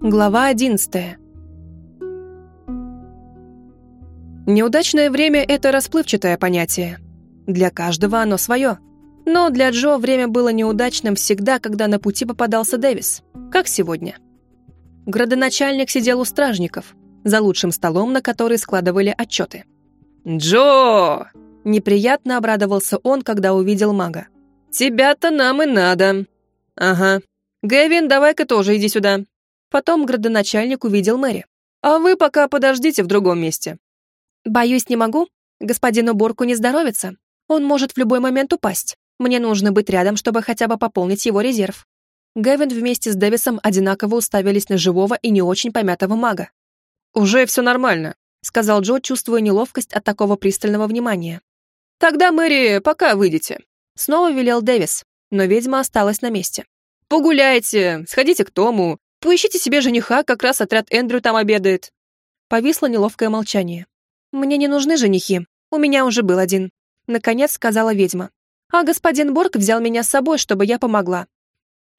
Глава 11 Неудачное время — это расплывчатое понятие. Для каждого оно свое. Но для Джо время было неудачным всегда, когда на пути попадался Дэвис, как сегодня. Градоначальник сидел у стражников, за лучшим столом, на который складывали отчеты. «Джо!» Неприятно обрадовался он, когда увидел мага. «Тебя-то нам и надо!» «Ага. Гэвин, давай-ка тоже иди сюда!» Потом градоначальник увидел Мэри. «А вы пока подождите в другом месте». «Боюсь, не могу. Господину Борку не здоровится. Он может в любой момент упасть. Мне нужно быть рядом, чтобы хотя бы пополнить его резерв». Гэвин вместе с Дэвисом одинаково уставились на живого и не очень помятого мага. «Уже все нормально», — сказал Джо, чувствуя неловкость от такого пристального внимания. «Тогда, Мэри, пока выйдете». Снова велел Дэвис, но ведьма осталась на месте. «Погуляйте, сходите к Тому, поищите себе жениха, как раз отряд Эндрю там обедает». Повисло неловкое молчание. «Мне не нужны женихи, у меня уже был один», — наконец сказала ведьма. «А господин Борг взял меня с собой, чтобы я помогла».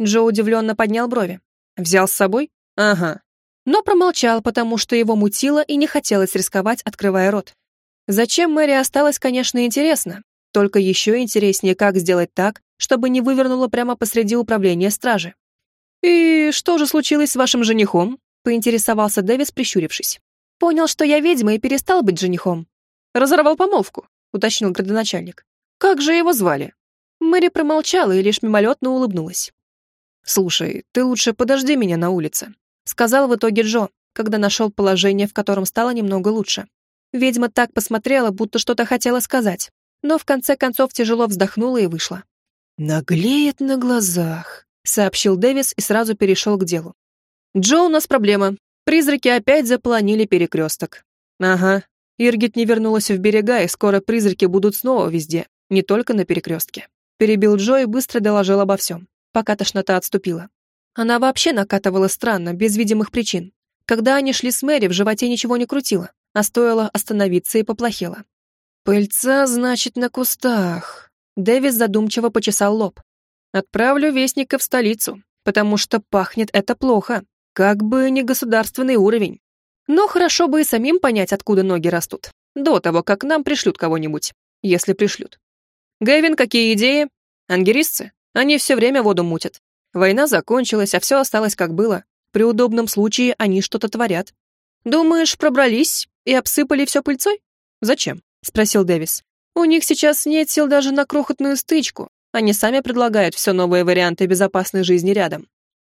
Джо удивленно поднял брови. «Взял с собой? Ага но промолчал, потому что его мутило и не хотелось рисковать, открывая рот. Зачем Мэри осталось, конечно, интересно. Только еще интереснее, как сделать так, чтобы не вывернуло прямо посреди управления стражи. «И что же случилось с вашим женихом?» — поинтересовался Дэвис, прищурившись. «Понял, что я ведьма и перестал быть женихом». «Разорвал помолвку», — уточнил градоначальник. «Как же его звали?» Мэри промолчала и лишь мимолетно улыбнулась. «Слушай, ты лучше подожди меня на улице сказал в итоге Джо, когда нашел положение, в котором стало немного лучше. Ведьма так посмотрела, будто что-то хотела сказать, но в конце концов тяжело вздохнула и вышла. «Наглеет на глазах», — сообщил Дэвис и сразу перешел к делу. «Джо, у нас проблема. Призраки опять заполонили перекресток». «Ага. Иргит не вернулась в берега, и скоро призраки будут снова везде, не только на перекрестке». Перебил Джо и быстро доложил обо всем, пока тошнота отступила. Она вообще накатывала странно, без видимых причин. Когда они шли с Мэри, в животе ничего не крутило, а стоило остановиться и поплохело. «Пыльца, значит, на кустах». Дэвис задумчиво почесал лоб. «Отправлю вестника в столицу, потому что пахнет это плохо, как бы не государственный уровень. Но хорошо бы и самим понять, откуда ноги растут, до того, как нам пришлют кого-нибудь, если пришлют. Гэвин, какие идеи? Ангерисцы? Они все время воду мутят. Война закончилась, а все осталось как было. При удобном случае они что-то творят. Думаешь, пробрались и обсыпали все пыльцой? Зачем? Спросил Дэвис. У них сейчас нет сил даже на крохотную стычку. Они сами предлагают все новые варианты безопасной жизни рядом.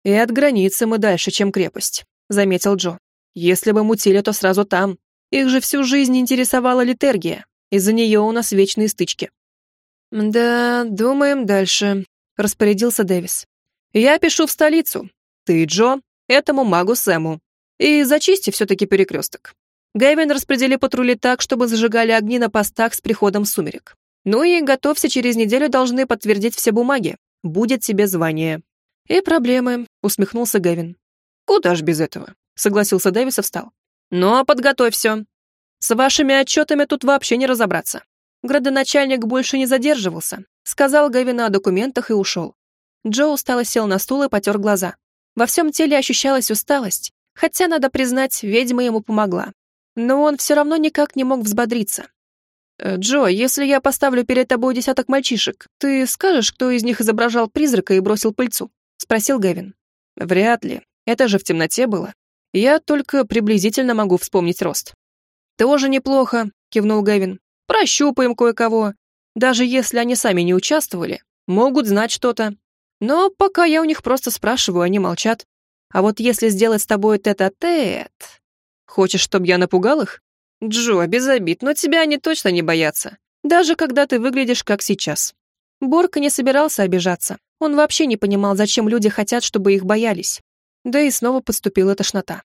И от границы мы дальше, чем крепость, заметил Джо. Если бы мутили, то сразу там. Их же всю жизнь интересовала литергия. Из-за нее у нас вечные стычки. Да, думаем дальше, распорядился Дэвис. Я пишу в столицу. Ты, Джо, этому магу Сэму. И зачисти все-таки перекресток. Гэвин распредели патрули так, чтобы зажигали огни на постах с приходом сумерек. Ну и готовься, через неделю должны подтвердить все бумаги. Будет тебе звание. И проблемы, усмехнулся Гэвин. Куда ж без этого? Согласился Дэвис и встал. Ну а подготовь все. С вашими отчетами тут вообще не разобраться. Градоначальник больше не задерживался, сказал Гэвину о документах и ушел. Джо устало сел на стул и потер глаза. Во всем теле ощущалась усталость, хотя, надо признать, ведьма ему помогла. Но он все равно никак не мог взбодриться. «Э, «Джо, если я поставлю перед тобой десяток мальчишек, ты скажешь, кто из них изображал призрака и бросил пыльцу?» — спросил Гэвин. «Вряд ли. Это же в темноте было. Я только приблизительно могу вспомнить рост». «Тоже неплохо», — кивнул Гэвин. «Прощупаем кое-кого. Даже если они сами не участвовали, могут знать что-то. Но пока я у них просто спрашиваю, они молчат. А вот если сделать с тобой тет-а-тет... Хочешь, чтобы я напугал их? Джо, без обид, но тебя они точно не боятся. Даже когда ты выглядишь как сейчас. Борка не собирался обижаться. Он вообще не понимал, зачем люди хотят, чтобы их боялись. Да и снова подступила тошнота.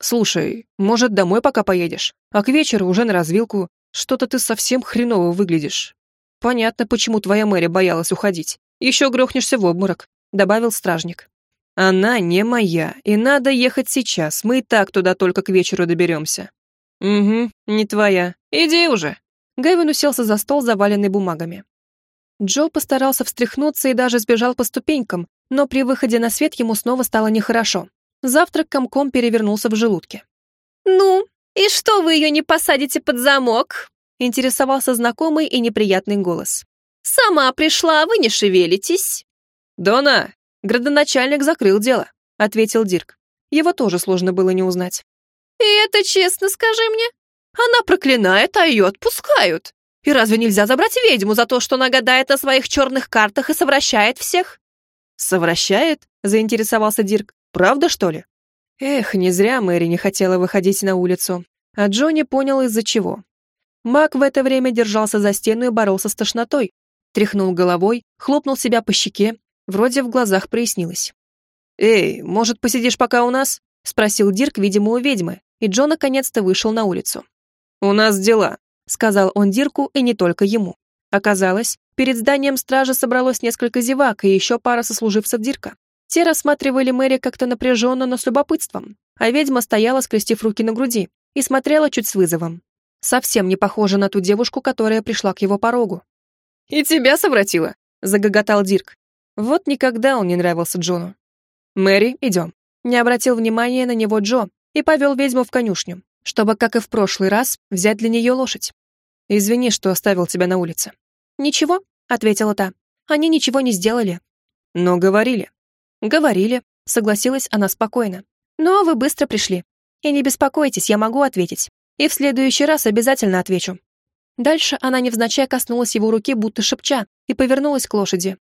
«Слушай, может, домой пока поедешь? А к вечеру уже на развилку. Что-то ты совсем хреново выглядишь. Понятно, почему твоя Мэри боялась уходить. Еще грохнешься в обморок», — добавил стражник. «Она не моя, и надо ехать сейчас, мы и так туда только к вечеру доберемся». «Угу, не твоя. Иди уже». Гэвин уселся за стол, заваленный бумагами. Джо постарался встряхнуться и даже сбежал по ступенькам, но при выходе на свет ему снова стало нехорошо. Завтрак комком перевернулся в желудке. «Ну, и что вы ее не посадите под замок?» интересовался знакомый и неприятный голос. «Сама пришла, вы не шевелитесь». «Дона, градоначальник закрыл дело», — ответил Дирк. Его тоже сложно было не узнать. «И это честно, скажи мне? Она проклинает, а ее отпускают. И разве нельзя забрать ведьму за то, что она гадает на своих черных картах и совращает всех?» «Совращает?» — заинтересовался Дирк. «Правда, что ли?» Эх, не зря Мэри не хотела выходить на улицу. А Джонни понял, из-за чего. Мак в это время держался за стену и боролся с тошнотой. Тряхнул головой, хлопнул себя по щеке, вроде в глазах прояснилось. «Эй, может, посидишь пока у нас?» — спросил Дирк, видимо, у ведьмы, и Джон наконец-то вышел на улицу. «У нас дела», — сказал он Дирку, и не только ему. Оказалось, перед зданием стражи собралось несколько зевак и еще пара сослуживцев Дирка. Те рассматривали Мэри как-то напряженно, но с любопытством, а ведьма стояла, скрестив руки на груди, и смотрела чуть с вызовом. Совсем не похожа на ту девушку, которая пришла к его порогу. «И тебя совратила?» — загоготал Дирк. Вот никогда он не нравился Джону. «Мэри, идем». Не обратил внимания на него Джо и повел ведьму в конюшню, чтобы, как и в прошлый раз, взять для нее лошадь. «Извини, что оставил тебя на улице». «Ничего», — ответила та. «Они ничего не сделали». «Но говорили». «Говорили», — согласилась она спокойно. «Но вы быстро пришли. И не беспокойтесь, я могу ответить. И в следующий раз обязательно отвечу». Дальше она невзначай коснулась его руки, будто шепча, и повернулась к лошади.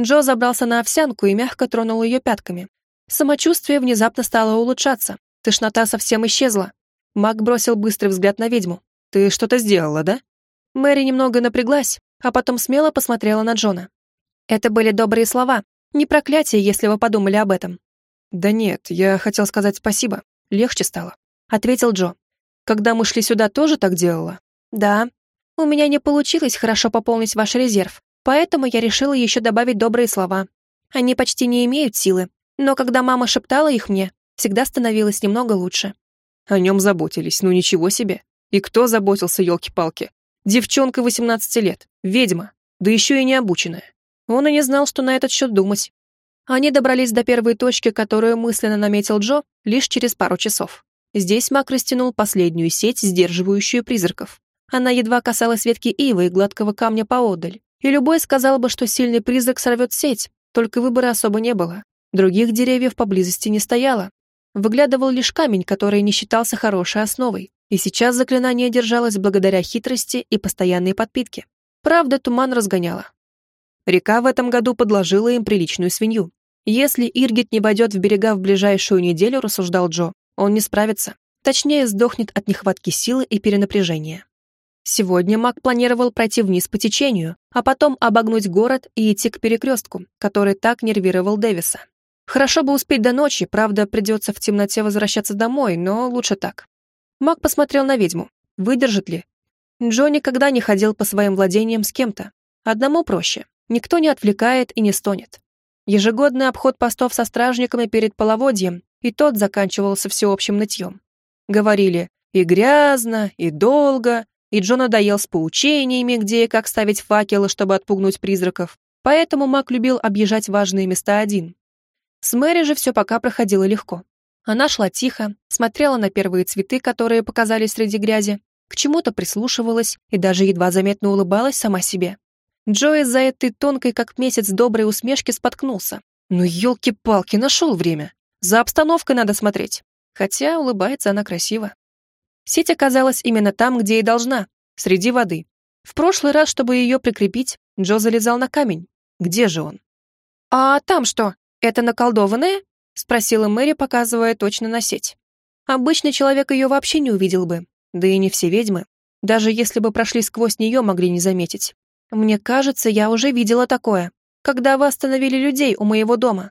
Джо забрался на овсянку и мягко тронул ее пятками. Самочувствие внезапно стало улучшаться. Тошнота совсем исчезла. Мак бросил быстрый взгляд на ведьму. «Ты что-то сделала, да?» Мэри немного напряглась, а потом смело посмотрела на Джона. Это были добрые слова, не проклятие, если вы подумали об этом. «Да нет, я хотел сказать спасибо. Легче стало», — ответил Джо. «Когда мы шли сюда, тоже так делала?» «Да. У меня не получилось хорошо пополнить ваш резерв, поэтому я решила еще добавить добрые слова. Они почти не имеют силы, но когда мама шептала их мне, всегда становилось немного лучше». О нем заботились, ну ничего себе. И кто заботился, елки-палки? Девчонка 18 лет, ведьма, да еще и не обученная. Он и не знал, что на этот счет думать. Они добрались до первой точки, которую мысленно наметил Джо, лишь через пару часов. Здесь маг растянул последнюю сеть, сдерживающую призраков. Она едва касалась ветки ивы и гладкого камня поодаль. И любой сказал бы, что сильный призрак сорвет сеть, только выбора особо не было. Других деревьев поблизости не стояло. Выглядывал лишь камень, который не считался хорошей основой. И сейчас заклинание держалось благодаря хитрости и постоянной подпитке. Правда, туман разгоняла. Река в этом году подложила им приличную свинью. Если Иргит не войдет в берега в ближайшую неделю, рассуждал Джо, он не справится. Точнее, сдохнет от нехватки силы и перенапряжения. Сегодня маг планировал пройти вниз по течению, а потом обогнуть город и идти к перекрестку, который так нервировал Дэвиса. Хорошо бы успеть до ночи, правда, придется в темноте возвращаться домой, но лучше так. Маг посмотрел на ведьму. Выдержит ли? Джо никогда не ходил по своим владениям с кем-то. Одному проще. Никто не отвлекает и не стонет. Ежегодный обход постов со стражниками перед половодьем, и тот заканчивался всеобщим нытьем. Говорили и грязно, и долго, и Джо надоел с поучениями, где и как ставить факелы, чтобы отпугнуть призраков, поэтому маг любил объезжать важные места один. С Мэри же все пока проходило легко. Она шла тихо, смотрела на первые цветы, которые показались среди грязи, к чему-то прислушивалась и даже едва заметно улыбалась сама себе. Джо из-за этой тонкой, как месяц, доброй усмешки споткнулся. Ну, елки-палки, нашел время. За обстановкой надо смотреть. Хотя улыбается она красиво. Сеть оказалась именно там, где и должна, среди воды. В прошлый раз, чтобы ее прикрепить, Джо залезал на камень. Где же он? «А там что, это наколдованное?» — спросила Мэри, показывая точно на сеть. Обычный человек ее вообще не увидел бы, да и не все ведьмы. Даже если бы прошли сквозь нее, могли не заметить. Мне кажется, я уже видела такое, когда вы остановили людей у моего дома.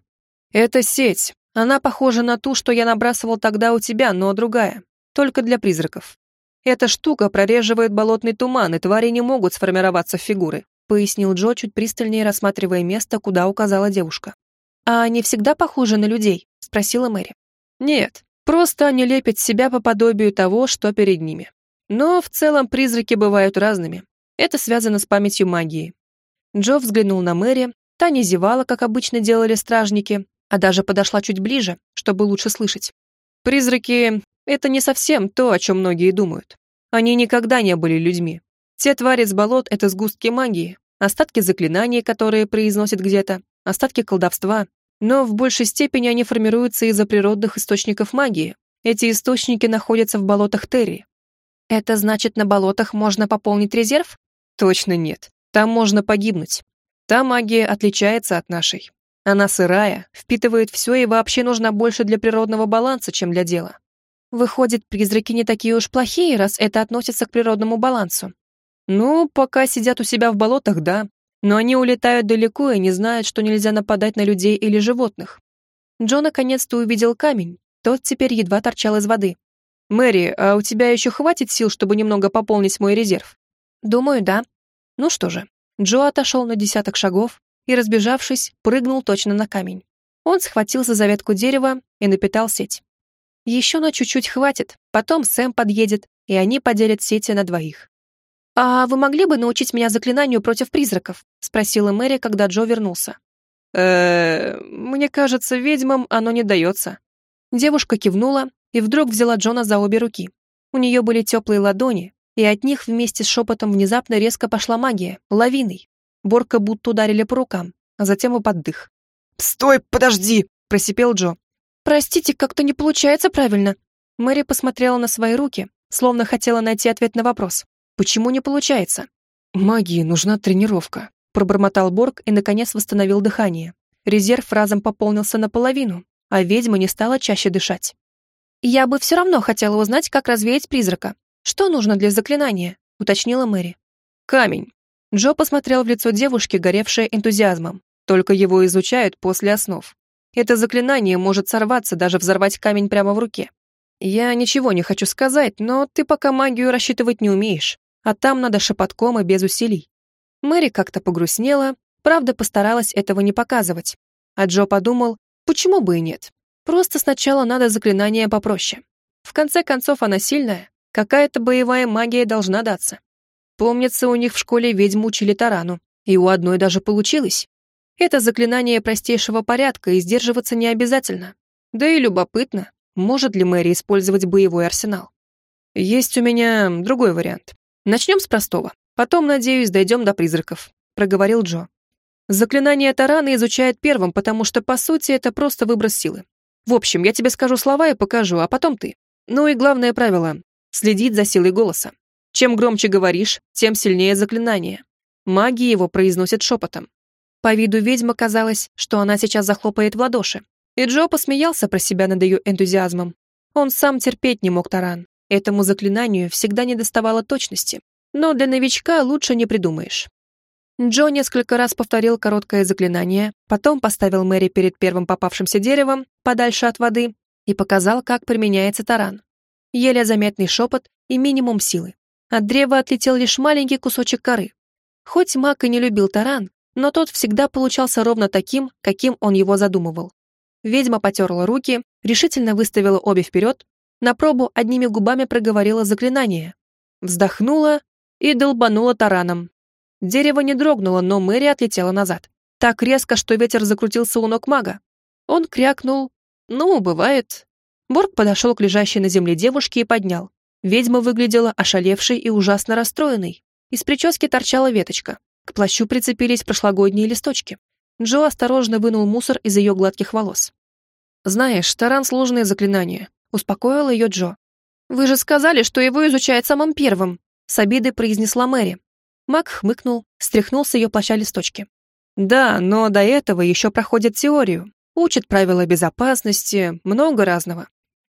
Это сеть. Она похожа на ту, что я набрасывал тогда у тебя, но другая. Только для призраков. Эта штука прореживает болотный туман, и твари не могут сформироваться в фигуры, пояснил Джо, чуть пристальнее рассматривая место, куда указала девушка. «А они всегда похожи на людей?» — спросила Мэри. «Нет, просто они лепят себя по подобию того, что перед ними. Но в целом призраки бывают разными. Это связано с памятью магии. Джо взглянул на Мэри, та не зевала, как обычно делали стражники, а даже подошла чуть ближе, чтобы лучше слышать. Призраки — это не совсем то, о чем многие думают. Они никогда не были людьми. Те твари с болот — это сгустки магии, остатки заклинаний, которые произносят где-то, остатки колдовства. Но в большей степени они формируются из-за природных источников магии. Эти источники находятся в болотах Терри. Это значит, на болотах можно пополнить резерв? Точно нет. Там можно погибнуть. Та магия отличается от нашей. Она сырая, впитывает все и вообще нужна больше для природного баланса, чем для дела. Выходит, призраки не такие уж плохие, раз это относится к природному балансу. Ну, пока сидят у себя в болотах, да. Но они улетают далеко и не знают, что нельзя нападать на людей или животных. Джо наконец-то увидел камень. Тот теперь едва торчал из воды. «Мэри, а у тебя еще хватит сил, чтобы немного пополнить мой резерв?» «Думаю, да». Ну что же, Джо отошел на десяток шагов и, разбежавшись, прыгнул точно на камень. Он схватился за ветку дерева и напитал сеть. Еще на чуть-чуть хватит, потом Сэм подъедет, и они поделят сети на двоих. «А вы могли бы научить меня заклинанию против призраков?» — спросила Мэри, когда Джо вернулся. э мне кажется, ведьмам оно не дается». Девушка кивнула и вдруг взяла Джона за обе руки. У нее были теплые ладони, и от них вместе с шепотом внезапно резко пошла магия, лавиной. Борка будто ударили по рукам, а затем и под дых. «Стой, подожди!» – просипел Джо. «Простите, как-то не получается правильно». Мэри посмотрела на свои руки, словно хотела найти ответ на вопрос. «Почему не получается?» «Магии нужна тренировка», – пробормотал Борг и, наконец, восстановил дыхание. Резерв разом пополнился наполовину, а ведьма не стала чаще дышать. «Я бы все равно хотела узнать, как развеять призрака. Что нужно для заклинания?» — уточнила Мэри. «Камень». Джо посмотрел в лицо девушки, горевшее энтузиазмом. Только его изучают после основ. Это заклинание может сорваться, даже взорвать камень прямо в руке. Я ничего не хочу сказать, но ты пока магию рассчитывать не умеешь, а там надо шепотком и без усилий. Мэри как-то погрустнела, правда постаралась этого не показывать. А Джо подумал, почему бы и нет. Просто сначала надо заклинание попроще. В конце концов, она сильная. Какая-то боевая магия должна даться. Помнится, у них в школе ведьму учили тарану, и у одной даже получилось. Это заклинание простейшего порядка, и сдерживаться не обязательно. Да и любопытно, может ли Мэри использовать боевой арсенал. Есть у меня другой вариант. Начнем с простого. Потом, надеюсь, дойдем до призраков», — проговорил Джо. Заклинание тарана изучает первым, потому что, по сути, это просто выброс силы. В общем, я тебе скажу слова и покажу, а потом ты. Ну и главное правило — следить за силой голоса. Чем громче говоришь, тем сильнее заклинание. Маги его произносят шепотом. По виду ведьмы казалось, что она сейчас захлопает в ладоши. И Джо посмеялся про себя над ее энтузиазмом. Он сам терпеть не мог таран. Этому заклинанию всегда не доставало точности. Но для новичка лучше не придумаешь. Джо несколько раз повторил короткое заклинание, потом поставил Мэри перед первым попавшимся деревом, подальше от воды, и показал, как применяется таран. Еле заметный шепот и минимум силы. От древа отлетел лишь маленький кусочек коры. Хоть маг и не любил таран, но тот всегда получался ровно таким, каким он его задумывал. Ведьма потерла руки, решительно выставила обе вперед, на пробу одними губами проговорила заклинание, вздохнула и долбанула тараном, Дерево не дрогнуло, но Мэри отлетела назад. Так резко, что ветер закрутился у ног мага. Он крякнул. «Ну, бывает». Борг подошел к лежащей на земле девушке и поднял. Ведьма выглядела ошалевшей и ужасно расстроенной. Из прически торчала веточка. К плащу прицепились прошлогодние листочки. Джо осторожно вынул мусор из ее гладких волос. «Знаешь, таран — сложное заклинание», — успокоил ее Джо. «Вы же сказали, что его изучает самым первым», — с обидой произнесла Мэри. Мак хмыкнул, стряхнул с ее плаща листочки. «Да, но до этого еще проходит теорию. Учат правила безопасности, много разного».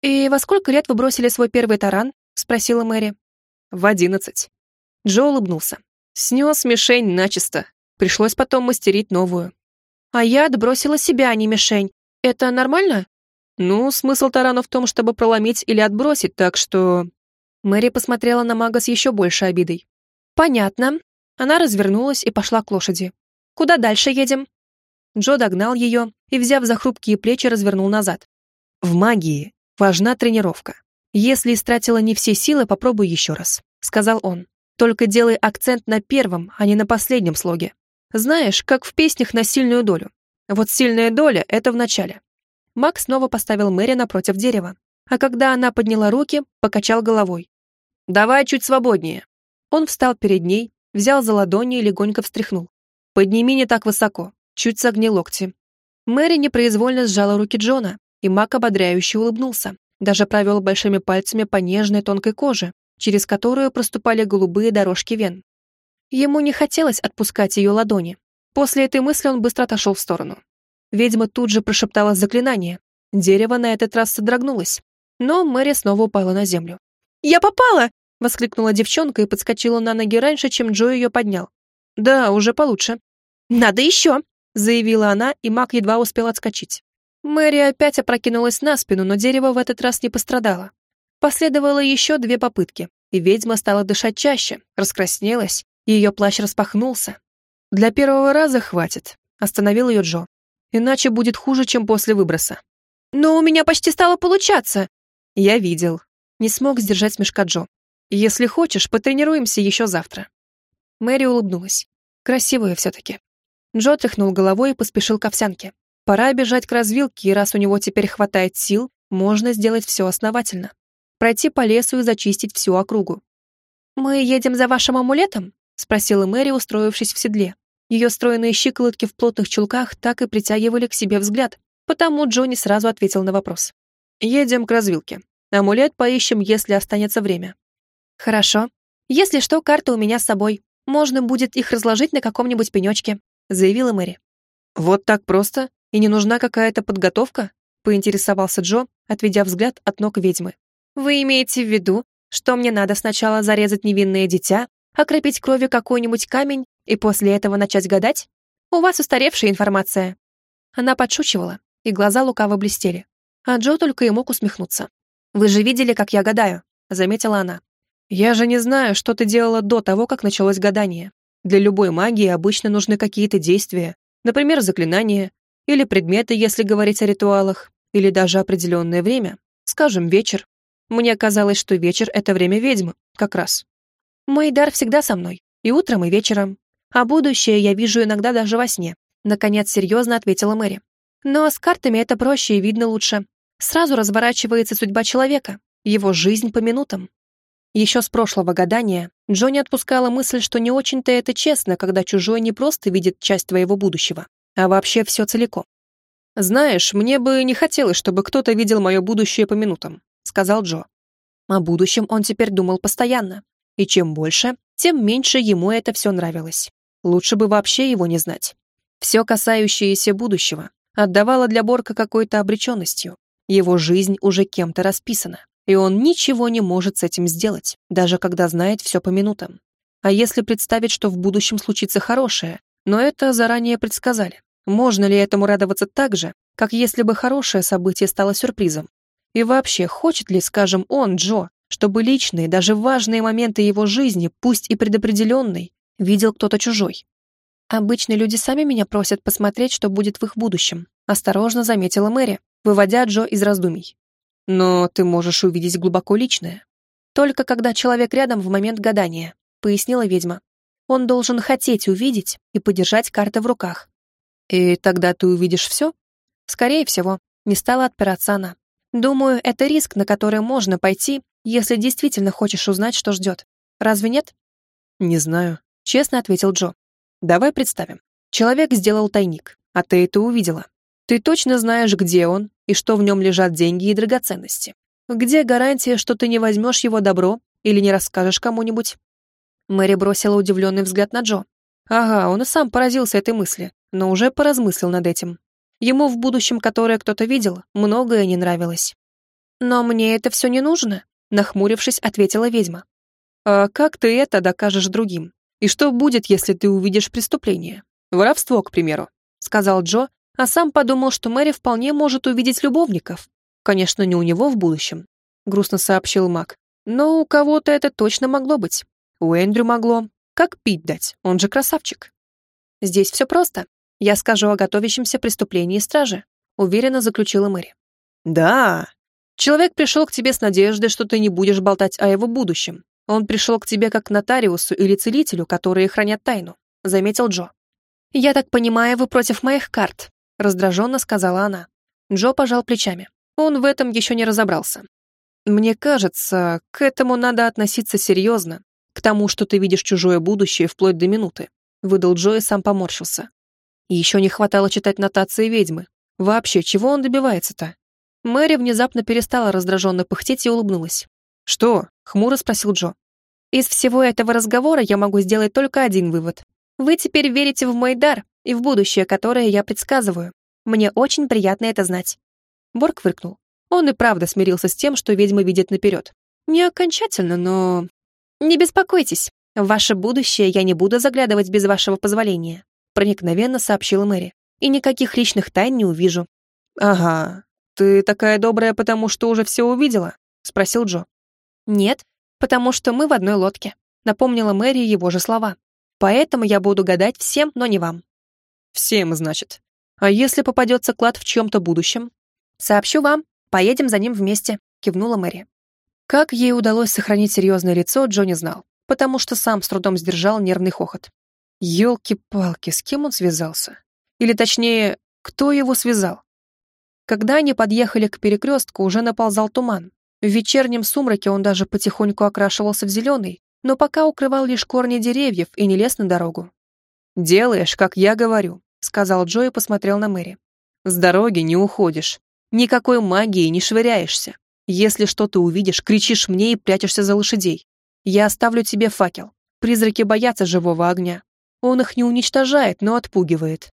«И во сколько лет вы бросили свой первый таран?» — спросила Мэри. «В одиннадцать». Джо улыбнулся. Снес мишень начисто. Пришлось потом мастерить новую. «А я отбросила себя, а не мишень. Это нормально?» «Ну, смысл тарана в том, чтобы проломить или отбросить, так что...» Мэри посмотрела на мага с еще большей обидой. «Понятно». Она развернулась и пошла к лошади. «Куда дальше едем?» Джо догнал ее и, взяв за хрупкие плечи, развернул назад. «В магии важна тренировка. Если истратила не все силы, попробуй еще раз», — сказал он. «Только делай акцент на первом, а не на последнем слоге. Знаешь, как в песнях на сильную долю. Вот сильная доля — это в начале. Мак снова поставил Мэри напротив дерева, а когда она подняла руки, покачал головой. «Давай чуть свободнее». Он встал перед ней, взял за ладони и легонько встряхнул. «Подними не так высоко, чуть согни локти». Мэри непроизвольно сжала руки Джона, и Мак ободряюще улыбнулся, даже провел большими пальцами по нежной тонкой коже, через которую проступали голубые дорожки вен. Ему не хотелось отпускать ее ладони. После этой мысли он быстро отошел в сторону. Ведьма тут же прошептала заклинание. Дерево на этот раз содрогнулось, но Мэри снова упала на землю. «Я попала!» — воскликнула девчонка и подскочила на ноги раньше, чем Джо ее поднял. «Да, уже получше». «Надо еще!» — заявила она, и маг едва успел отскочить. Мэри опять опрокинулась на спину, но дерево в этот раз не пострадало. Последовало еще две попытки, и ведьма стала дышать чаще, раскраснелась, и ее плащ распахнулся. «Для первого раза хватит», — остановил ее Джо. «Иначе будет хуже, чем после выброса». «Но у меня почти стало получаться!» «Я видел». Не смог сдержать смешка Джо. «Если хочешь, потренируемся еще завтра». Мэри улыбнулась. Красивая все-таки. Джо тряхнул головой и поспешил к овсянке. Пора бежать к развилке, и раз у него теперь хватает сил, можно сделать все основательно. Пройти по лесу и зачистить всю округу. «Мы едем за вашим амулетом?» — спросила Мэри, устроившись в седле. Ее стройные щиколотки в плотных чулках так и притягивали к себе взгляд, потому Джонни сразу ответил на вопрос. «Едем к развилке. Амулет поищем, если останется время». «Хорошо. Если что, карта у меня с собой. Можно будет их разложить на каком-нибудь пенечке», — заявила Мэри. «Вот так просто? И не нужна какая-то подготовка?» — поинтересовался Джо, отведя взгляд от ног ведьмы. «Вы имеете в виду, что мне надо сначала зарезать невинное дитя, окропить кровью какой-нибудь камень и после этого начать гадать? У вас устаревшая информация». Она подшучивала, и глаза лукаво блестели. А Джо только и мог усмехнуться. «Вы же видели, как я гадаю», — заметила она. «Я же не знаю, что ты делала до того, как началось гадание. Для любой магии обычно нужны какие-то действия, например, заклинания, или предметы, если говорить о ритуалах, или даже определенное время, скажем, вечер. Мне казалось, что вечер — это время ведьмы, как раз. Мой дар всегда со мной, и утром, и вечером. А будущее я вижу иногда даже во сне. Наконец, серьезно ответила Мэри. Но с картами это проще и видно лучше. Сразу разворачивается судьба человека, его жизнь по минутам. Еще с прошлого гадания Джонни отпускала мысль, что не очень-то это честно, когда чужой не просто видит часть твоего будущего, а вообще все целиком. «Знаешь, мне бы не хотелось, чтобы кто-то видел мое будущее по минутам», сказал Джо. О будущем он теперь думал постоянно. И чем больше, тем меньше ему это все нравилось. Лучше бы вообще его не знать. Все касающееся будущего отдавало для Борка какой-то обреченностью. Его жизнь уже кем-то расписана, и он ничего не может с этим сделать, даже когда знает все по минутам. А если представить, что в будущем случится хорошее, но это заранее предсказали, можно ли этому радоваться так же, как если бы хорошее событие стало сюрпризом? И вообще, хочет ли, скажем, он, Джо, чтобы личные, даже важные моменты его жизни, пусть и предопределенной, видел кто-то чужой? Обычно люди сами меня просят посмотреть, что будет в их будущем, осторожно заметила Мэри, выводя Джо из раздумий. Но ты можешь увидеть глубоко личное. Только когда человек рядом в момент гадания, пояснила ведьма. Он должен хотеть увидеть и подержать карты в руках. И тогда ты увидишь все? Скорее всего, не стала отпираться она. Думаю, это риск, на который можно пойти, если действительно хочешь узнать, что ждет. Разве нет? Не знаю, честно ответил Джо. Давай представим. Человек сделал тайник, а ты это увидела. Ты точно знаешь, где он и что в нем лежат деньги и драгоценности. Где гарантия, что ты не возьмешь его добро или не расскажешь кому-нибудь? Мэри бросила удивленный взгляд на Джо. Ага, он и сам поразился этой мысли, но уже поразмыслил над этим. Ему в будущем, которое кто-то видел, многое не нравилось. «Но мне это все не нужно», — нахмурившись, ответила ведьма. «А как ты это докажешь другим? И что будет, если ты увидишь преступление? Воровство, к примеру», — сказал Джо, а сам подумал, что Мэри вполне может увидеть любовников. Конечно, не у него в будущем, — грустно сообщил Мак. Но у кого-то это точно могло быть. У Эндрю могло. Как пить дать? Он же красавчик. Здесь все просто. Я скажу о готовящемся преступлении стражи, уверенно заключила Мэри. Да. Человек пришел к тебе с надеждой, что ты не будешь болтать о его будущем. Он пришел к тебе как к нотариусу или целителю, которые хранят тайну, заметил Джо. Я так понимаю, вы против моих карт, — раздраженно сказала она. Джо пожал плечами. Он в этом еще не разобрался. «Мне кажется, к этому надо относиться серьезно, к тому, что ты видишь чужое будущее вплоть до минуты», выдал Джо и сам поморщился. Еще не хватало читать нотации ведьмы. Вообще, чего он добивается-то? Мэри внезапно перестала раздраженно пыхтеть и улыбнулась. «Что?» — хмуро спросил Джо. «Из всего этого разговора я могу сделать только один вывод. Вы теперь верите в мой дар и в будущее, которое я предсказываю. Мне очень приятно это знать». Борг фыркнул. Он и правда смирился с тем, что ведьма видит наперед. Не окончательно, но... «Не беспокойтесь. В ваше будущее я не буду заглядывать без вашего позволения», проникновенно сообщила Мэри. «И никаких личных тайн не увижу». «Ага. Ты такая добрая, потому что уже все увидела?» спросил Джо. «Нет, потому что мы в одной лодке», напомнила Мэри его же слова. «Поэтому я буду гадать всем, но не вам». «Всем, значит. А если попадется клад в чьем-то будущем?» «Сообщу вам. Поедем за ним вместе», кивнула Мэри. Как ей удалось сохранить серьезное лицо, Джо не знал, потому что сам с трудом сдержал нервный хохот. Ёлки-палки, с кем он связался? Или точнее, кто его связал? Когда они подъехали к перекрестку, уже наползал туман, в вечернем сумраке он даже потихоньку окрашивался в зеленый, но пока укрывал лишь корни деревьев и не лез на дорогу. «Делаешь, как я говорю», — сказал Джо и посмотрел на Мэри. «С дороги не уходишь. Никакой магии не швыряешься. Если что-то увидишь, кричишь мне и прячешься за лошадей. Я оставлю тебе факел. Призраки боятся живого огня. Он их не уничтожает, но отпугивает».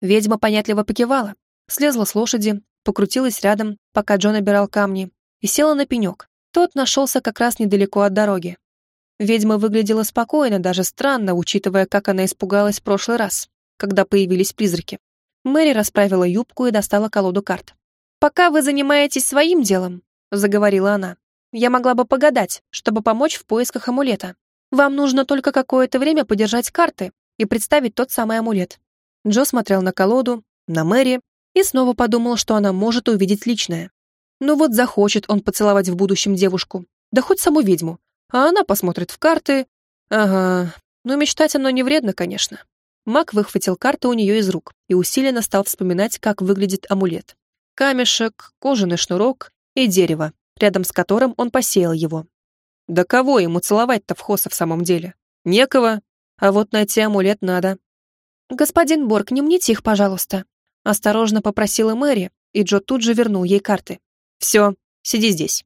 Ведьма понятливо покивала, слезла с лошади, покрутилась рядом, пока Джо набирал камни, и села на пенек. Тот нашелся как раз недалеко от дороги. Ведьма выглядела спокойно, даже странно, учитывая, как она испугалась в прошлый раз, когда появились призраки. Мэри расправила юбку и достала колоду карт. «Пока вы занимаетесь своим делом», — заговорила она, «я могла бы погадать, чтобы помочь в поисках амулета. Вам нужно только какое-то время подержать карты и представить тот самый амулет». Джо смотрел на колоду, на Мэри и снова подумал, что она может увидеть личное. Ну вот захочет он поцеловать в будущем девушку, да хоть саму ведьму, а она посмотрит в карты. Ага, ну мечтать оно не вредно, конечно. Мак выхватил карту у нее из рук и усиленно стал вспоминать, как выглядит амулет. Камешек, кожаный шнурок и дерево, рядом с которым он посеял его. Да кого ему целовать-то в Хоса в самом деле? Некого. А вот найти амулет надо. «Господин Борг, не мните их, пожалуйста», — осторожно попросила Мэри, и Джо тут же вернул ей карты. Все, сиди здесь.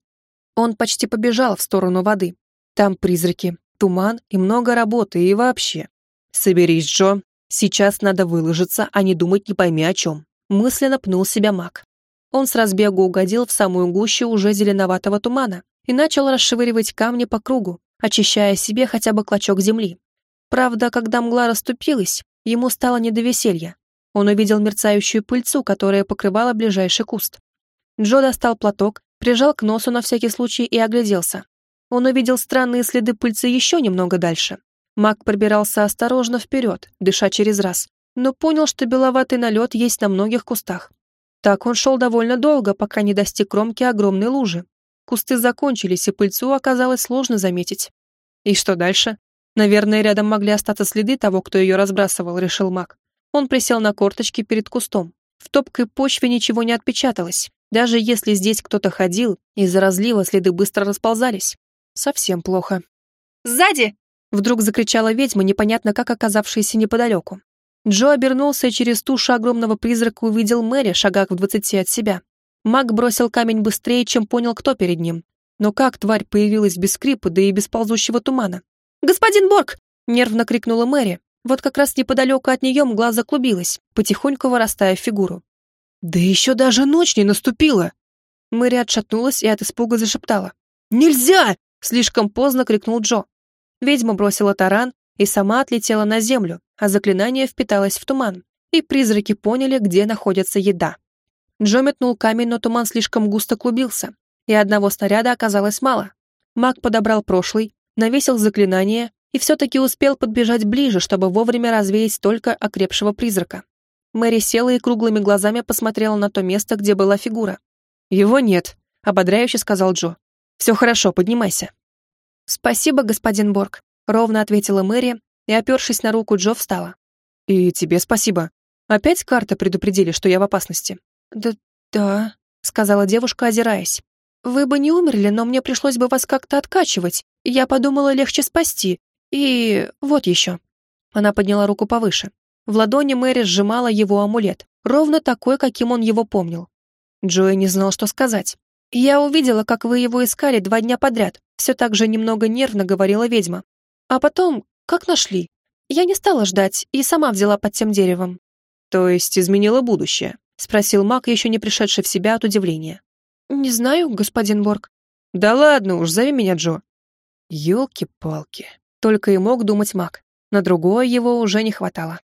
Он почти побежал в сторону воды. Там призраки, туман и много работы, и вообще. Соберись, Джо. Сейчас надо выложиться, а не думать не пойми о чем. Мысленно пнул себя маг. Он с разбегу угодил в самую гущу уже зеленоватого тумана и начал расшвыривать камни по кругу, очищая себе хотя бы клочок земли. Правда, когда мгла расступилась, ему стало не до веселья. Он увидел мерцающую пыльцу, которая покрывала ближайший куст. Джо достал платок, прижал к носу на всякий случай и огляделся. Он увидел странные следы пыльцы еще немного дальше. Маг пробирался осторожно вперед, дыша через раз, но понял, что беловатый налет есть на многих кустах. Так он шел довольно долго, пока не достиг кромки огромной лужи. Кусты закончились, и пыльцу оказалось сложно заметить. И что дальше? Наверное, рядом могли остаться следы того, кто ее разбрасывал, решил маг. Он присел на корточки перед кустом. В топкой почве ничего не отпечаталось. Даже если здесь кто-то ходил, из-за разлива следы быстро расползались. Совсем плохо. «Сзади!» — вдруг закричала ведьма, непонятно как оказавшаяся неподалеку. Джо обернулся и через тушу огромного призрака увидел Мэри, шагах в двадцати от себя. Маг бросил камень быстрее, чем понял, кто перед ним. Но как тварь появилась без скрипа, да и без ползущего тумана? «Господин Борг!» — нервно крикнула Мэри. Вот как раз неподалеку от нее мгла заклубилась, потихоньку вырастая в фигуру. «Да еще даже ночь не наступила!» Мэри отшатнулась и от испуга зашептала. «Нельзя!» — слишком поздно крикнул Джо. Ведьма бросила таран и сама отлетела на землю, а заклинание впиталось в туман, и призраки поняли, где находится еда. Джо метнул камень, но туман слишком густо клубился, и одного снаряда оказалось мало. Маг подобрал прошлый, навесил заклинание и все-таки успел подбежать ближе, чтобы вовремя развеять только окрепшего призрака. Мэри села и круглыми глазами посмотрела на то место, где была фигура. «Его нет», — ободряюще сказал Джо. «Все хорошо, поднимайся». «Спасибо, господин Борг», — ровно ответила Мэри и, опершись на руку Джо, встала. «И тебе спасибо». Опять карты предупредили, что я в опасности?» «Да... да», — сказала девушка, озираясь. «Вы бы не умерли, но мне пришлось бы вас как-то откачивать. Я подумала, легче спасти. И вот еще». Она подняла руку повыше. В ладони Мэри сжимала его амулет, ровно такой, каким он его помнил. Джои не знал, что сказать. «Я увидела, как вы его искали два дня подряд», все так же немного нервно говорила ведьма. «А потом, как нашли? Я не стала ждать и сама взяла под тем деревом». «То есть изменила будущее?» — спросил маг, еще не пришедший в себя от удивления. «Не знаю, господин Борг». «Да ладно уж, зови меня Джо». Ёлки-палки. Только и мог думать маг. На другое его уже не хватало.